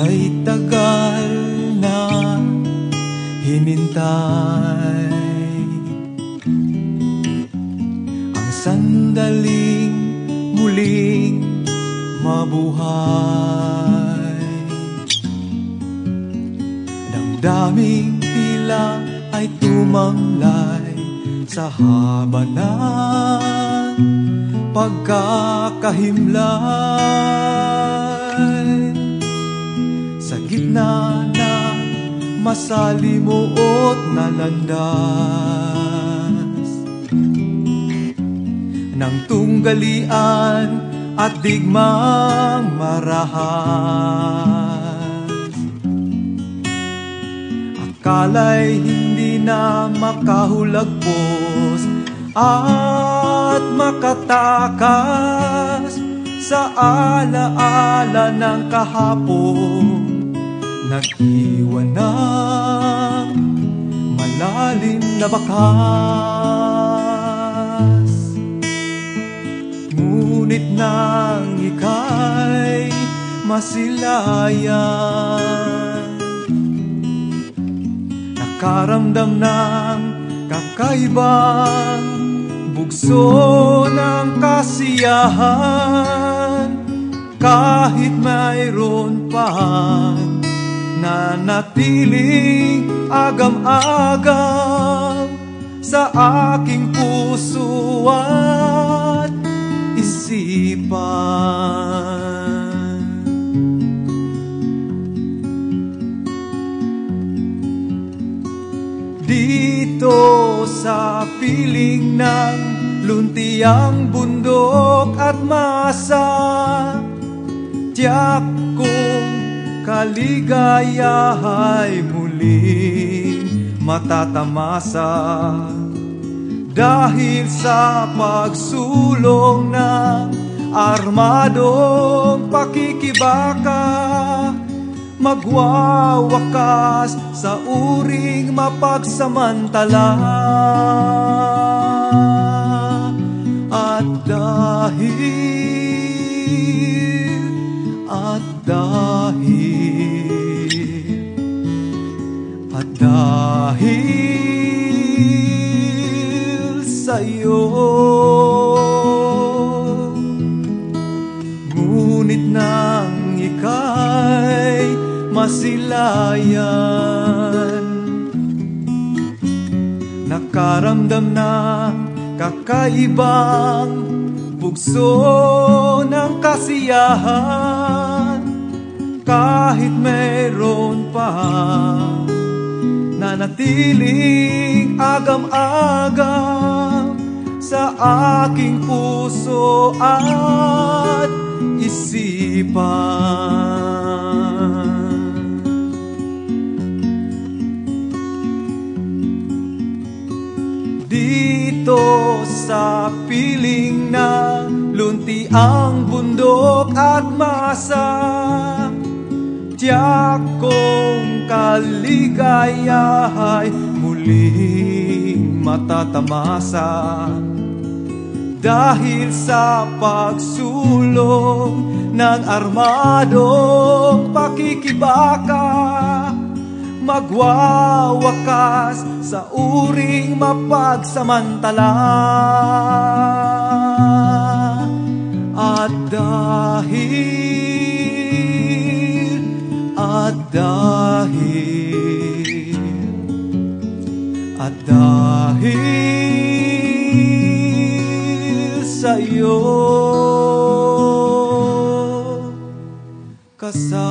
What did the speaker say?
Kay tagal na hinintay. Ang sandaling muling mabuhay. Damdaming tila ay tumamlay sa haba ng pagkakahimlay gitna ng masalimuot na landas Ng tunggalian at digmang marahas. Akala'y hindi na makahulagpos at makatakas sa alaala ng kahapon Nag-iwan ng malalim na bakas. Ngunit nang ika'y masilayan Nakaramdam ng kakaibang bugso ng kasiyahan. Kahit mayroon pang nanatiling agam-agam Sa aking puso at isipan. Dito sa piling ng luntiang bundok at masa Tiyak kaligayahay muling matatamasa. Dahil sa pagsulong ng armadong pakikibaka magwawakas sa uring mapagsamantala. At dahil sa'yo. Ngunit nang ika'y masilayan Nakaramdam ng kakaibang bugso ng kasiyahan. Kahit mayroon pa nanatiling agam-agam Sa aking puso at isipan. Dito sa piling na lunti ang bundok at masa Tiyak kong kaligayahay muling matatamasa Dahil sa pagsulong ng armadong pakikibaka magwawakas sa uring mapagsamantala. At dahil at dahil at dahil kasama